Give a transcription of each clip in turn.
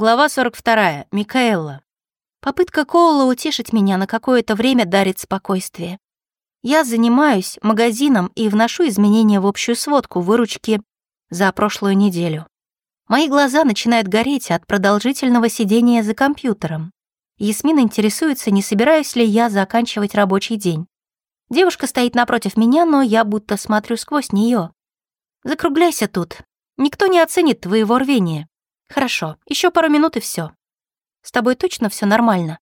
Глава 42. Микаэлла. Попытка Коула утешить меня на какое-то время дарит спокойствие. Я занимаюсь магазином и вношу изменения в общую сводку выручки за прошлую неделю. Мои глаза начинают гореть от продолжительного сидения за компьютером. Ясмин интересуется, не собираюсь ли я заканчивать рабочий день. Девушка стоит напротив меня, но я будто смотрю сквозь нее. Закругляйся тут. Никто не оценит твоего рвения. Хорошо, еще пару минут и все. С тобой точно все нормально?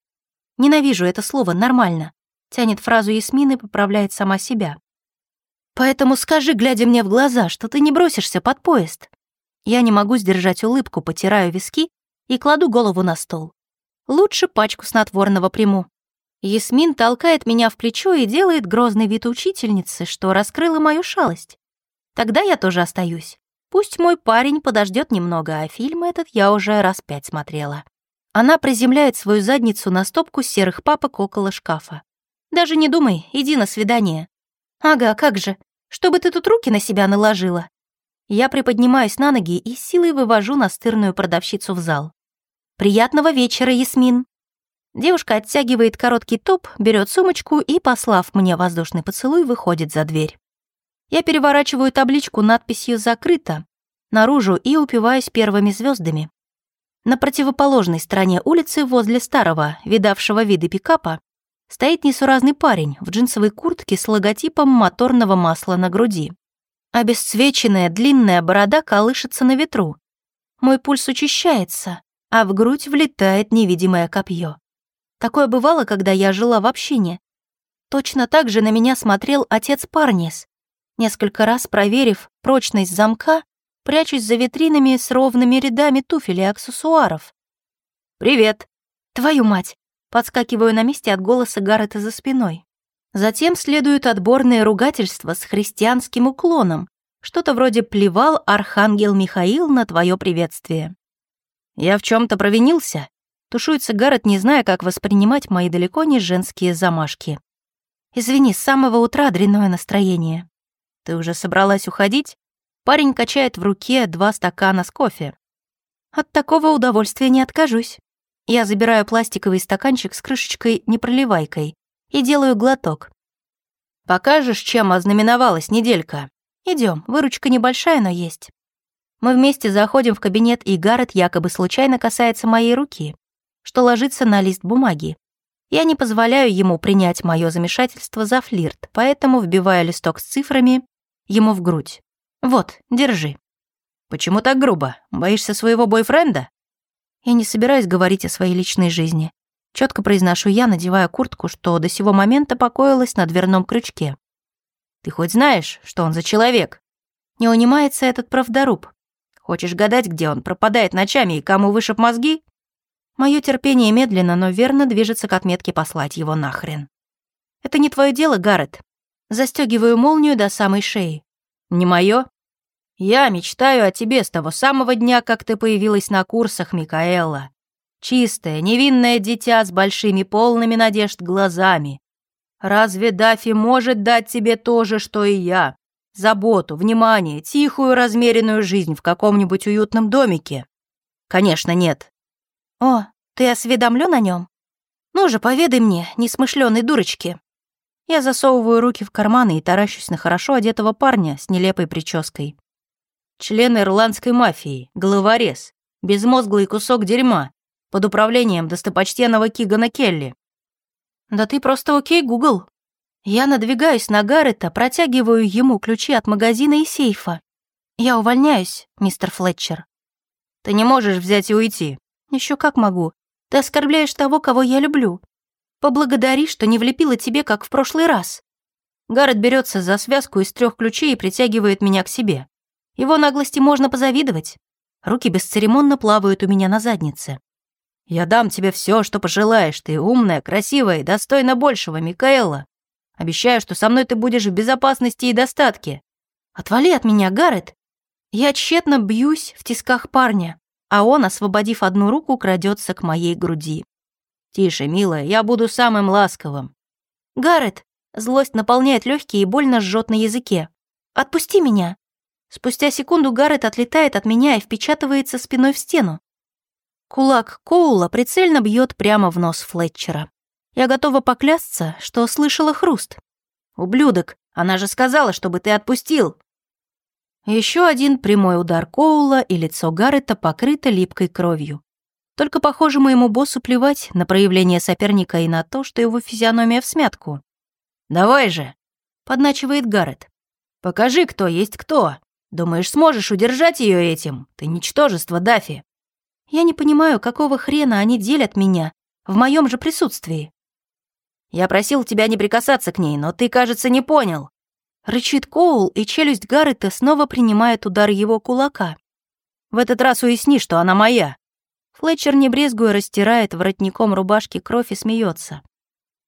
Ненавижу это слово «нормально». Тянет фразу Ясмин и поправляет сама себя. Поэтому скажи, глядя мне в глаза, что ты не бросишься под поезд. Я не могу сдержать улыбку, потираю виски и кладу голову на стол. Лучше пачку снотворного приму. Ясмин толкает меня в плечо и делает грозный вид учительницы, что раскрыла мою шалость. Тогда я тоже остаюсь. Пусть мой парень подождет немного, а фильм этот я уже раз пять смотрела. Она приземляет свою задницу на стопку серых папок около шкафа. Даже не думай, иди на свидание. Ага, как же, чтобы ты тут руки на себя наложила. Я приподнимаюсь на ноги и силой вывожу настырную продавщицу в зал. «Приятного вечера, Ясмин!» Девушка оттягивает короткий топ, берет сумочку и, послав мне воздушный поцелуй, выходит за дверь. Я переворачиваю табличку надписью «Закрыто» наружу и упиваюсь первыми звездами. На противоположной стороне улицы, возле старого, видавшего виды пикапа, стоит несуразный парень в джинсовой куртке с логотипом моторного масла на груди. Обесцвеченная длинная борода колышется на ветру. Мой пульс учащается, а в грудь влетает невидимое копье. Такое бывало, когда я жила в общине. Точно так же на меня смотрел отец Парнис, Несколько раз проверив прочность замка, прячусь за витринами с ровными рядами туфель и аксессуаров. «Привет!» «Твою мать!» Подскакиваю на месте от голоса Гаррета за спиной. Затем следуют отборные ругательства с христианским уклоном, что-то вроде «плевал архангел Михаил на твое приветствие». «Я в чем то провинился?» Тушуется Гаррет, не зная, как воспринимать мои далеко не женские замашки. «Извини, с самого утра дрянное настроение». «Ты уже собралась уходить?» Парень качает в руке два стакана с кофе. «От такого удовольствия не откажусь». Я забираю пластиковый стаканчик с крышечкой-непроливайкой и делаю глоток. «Покажешь, чем ознаменовалась неделька?» Идем, выручка небольшая, но есть». Мы вместе заходим в кабинет, и Гаррет якобы случайно касается моей руки, что ложится на лист бумаги. Я не позволяю ему принять мое замешательство за флирт, поэтому вбиваю листок с цифрами ему в грудь. «Вот, держи». «Почему так грубо? Боишься своего бойфренда?» Я не собираюсь говорить о своей личной жизни. Четко произношу я, надевая куртку, что до сего момента покоилась на дверном крючке. «Ты хоть знаешь, что он за человек?» Не унимается этот правдоруб. «Хочешь гадать, где он пропадает ночами и кому вышиб мозги?» Мое терпение медленно, но верно движется к отметке послать его нахрен. «Это не твое дело, Гаррет. Застегиваю молнию до самой шеи. Не мое? Я мечтаю о тебе с того самого дня, как ты появилась на курсах, Микаэла. Чистое, невинное дитя с большими полными надежд глазами. Разве Дафи может дать тебе то же, что и я? Заботу, внимание, тихую, размеренную жизнь в каком-нибудь уютном домике? Конечно, нет. О, ты осведомлен о нем? Ну же, поведай мне, несмышленой дурочки. Я засовываю руки в карманы и таращусь на хорошо одетого парня с нелепой прической. Член ирландской мафии, головорез, безмозглый кусок дерьма, под управлением достопочтенного Кигана Келли. Да ты просто окей, Гугл. Я надвигаюсь на Гаррета, протягиваю ему ключи от магазина и сейфа. Я увольняюсь, мистер Флетчер. Ты не можешь взять и уйти. Еще как могу. Ты оскорбляешь того, кого я люблю. Поблагодари, что не влепила тебе, как в прошлый раз. Гаррет берется за связку из трех ключей и притягивает меня к себе. Его наглости можно позавидовать. Руки бесцеремонно плавают у меня на заднице. «Я дам тебе все, что пожелаешь. Ты умная, красивая и достойна большего, Микаэла. Обещаю, что со мной ты будешь в безопасности и достатке. Отвали от меня, Гаррет. Я тщетно бьюсь в тисках парня, а он, освободив одну руку, крадется к моей груди. «Тише, милая, я буду самым ласковым». «Гаррет!» Злость наполняет легкие и больно жжет на языке. «Отпусти меня!» Спустя секунду Гаррет отлетает от меня и впечатывается спиной в стену. Кулак Коула прицельно бьет прямо в нос Флетчера. Я готова поклясться, что слышала хруст. «Ублюдок, она же сказала, чтобы ты отпустил!» Еще один прямой удар Коула, и лицо Гаррета покрыто липкой кровью. Только, похоже, моему боссу плевать на проявление соперника и на то, что его физиономия в смятку. «Давай же!» — подначивает Гаррет. «Покажи, кто есть кто. Думаешь, сможешь удержать ее этим? Ты ничтожество, Дафи!» Я не понимаю, какого хрена они делят меня в моем же присутствии. Я просил тебя не прикасаться к ней, но ты, кажется, не понял. Рычит Коул, и челюсть Гаррета снова принимает удар его кулака. В этот раз уясни, что она моя. Флетчер, не брезгуя, растирает воротником рубашки кровь и смеется.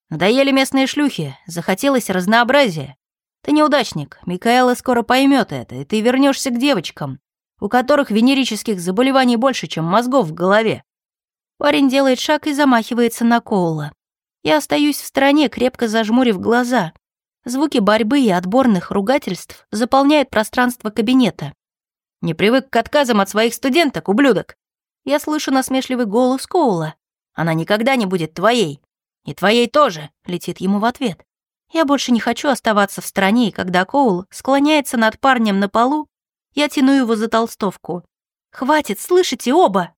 Надоели местные шлюхи, захотелось разнообразия. Ты неудачник, Микаэла скоро поймет это, и ты вернешься к девочкам, у которых венерических заболеваний больше, чем мозгов в голове. Парень делает шаг и замахивается на Коула. Я остаюсь в стороне, крепко зажмурив глаза. Звуки борьбы и отборных ругательств заполняют пространство кабинета. «Не привык к отказам от своих студенток, ублюдок!» Я слышу насмешливый голос Коула. «Она никогда не будет твоей!» «И твоей тоже!» — летит ему в ответ. Я больше не хочу оставаться в стороне, и когда Коул склоняется над парнем на полу, я тяну его за толстовку. «Хватит, слышите оба?»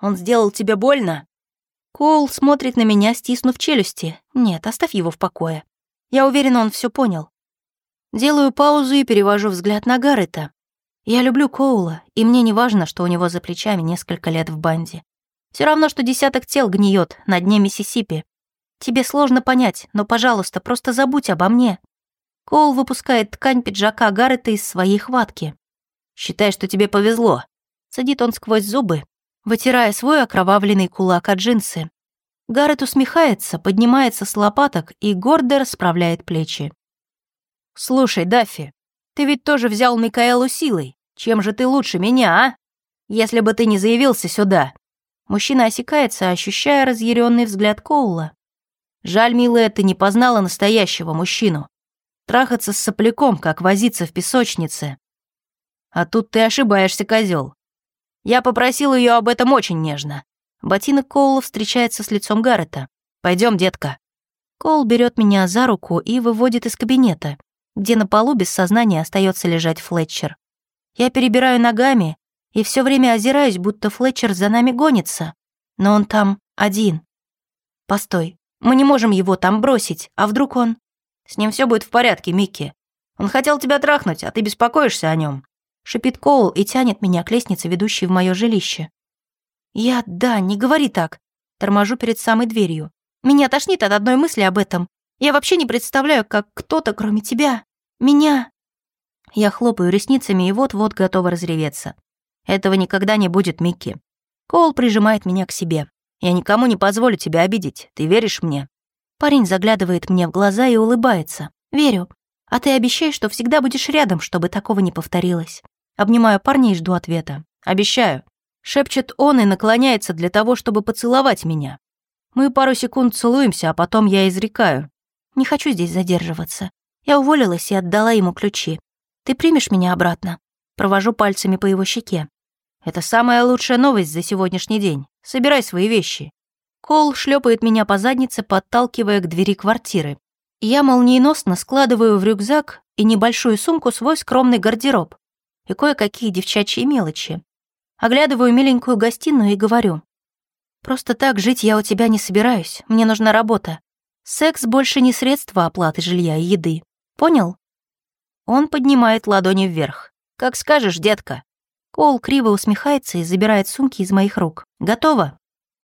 «Он сделал тебе больно?» Коул смотрит на меня, стиснув челюсти. «Нет, оставь его в покое. Я уверена, он все понял. Делаю паузу и перевожу взгляд на Гаррета. Я люблю Коула, и мне не важно, что у него за плечами несколько лет в банде. Все равно, что десяток тел гниет на дне Миссисипи. Тебе сложно понять, но, пожалуйста, просто забудь обо мне. Коул выпускает ткань пиджака Гаррета из своей хватки. «Считай, что тебе повезло», — садит он сквозь зубы, вытирая свой окровавленный кулак от джинсы. Гаррет усмехается, поднимается с лопаток и гордо расправляет плечи. «Слушай, Даффи, ты ведь тоже взял Микаэлу силой. Чем же ты лучше меня, а? Если бы ты не заявился сюда». Мужчина осекается, ощущая разъяренный взгляд Коула. «Жаль, милая, ты не познала настоящего мужчину. Трахаться с сопляком, как возиться в песочнице. А тут ты ошибаешься, козел. Я попросил ее об этом очень нежно. Ботинок Коула встречается с лицом Гаррета. Пойдем, детка». Коул берет меня за руку и выводит из кабинета, где на полу без сознания остается лежать Флетчер. Я перебираю ногами и все время озираюсь, будто Флетчер за нами гонится. Но он там один. Постой, мы не можем его там бросить, а вдруг он... С ним все будет в порядке, Микки. Он хотел тебя трахнуть, а ты беспокоишься о нем. Шипит Коул и тянет меня к лестнице, ведущей в мое жилище. «Я... да, не говори так». Торможу перед самой дверью. «Меня тошнит от одной мысли об этом. Я вообще не представляю, как кто-то, кроме тебя, меня...» Я хлопаю ресницами и вот-вот готова разреветься. Этого никогда не будет, Микки. Коул прижимает меня к себе. Я никому не позволю тебя обидеть. Ты веришь мне? Парень заглядывает мне в глаза и улыбается. Верю. А ты обещай, что всегда будешь рядом, чтобы такого не повторилось. Обнимаю парня и жду ответа. Обещаю. Шепчет он и наклоняется для того, чтобы поцеловать меня. Мы пару секунд целуемся, а потом я изрекаю. Не хочу здесь задерживаться. Я уволилась и отдала ему ключи. Ты примешь меня обратно? Провожу пальцами по его щеке. Это самая лучшая новость за сегодняшний день. Собирай свои вещи. Кол шлепает меня по заднице, подталкивая к двери квартиры. Я молниеносно складываю в рюкзак и небольшую сумку свой скромный гардероб и кое-какие девчачьи мелочи. Оглядываю миленькую гостиную и говорю. «Просто так жить я у тебя не собираюсь, мне нужна работа. Секс больше не средство оплаты жилья и еды. Понял?» Он поднимает ладони вверх. «Как скажешь, детка». Кол криво усмехается и забирает сумки из моих рук. «Готово?»